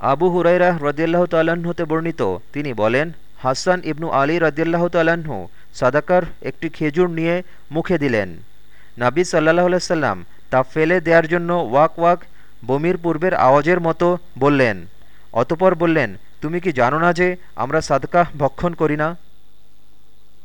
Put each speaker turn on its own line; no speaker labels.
আবু হুরাইরা রদিয়াল্লাহ তাল্লাহ্ন হতে বর্ণিত। তিনি বলেন, হাসান ইবনু আলী রদিয়াল্লাহ তাল্লাহ্ন সাদাকার একটি খেজুর নিয়ে মুখে দিলেন। নাবি সাল্লাহ সাল্লাম তা ফেলে দেওয়ার জন্য ওয়াক ওয়াক বমির পূর্বের আওয়াজের মতো বললেন। অতপর বললেন, তুমি কি জানো না যে আমরা সাদকাহ ভক্ষণ করি না?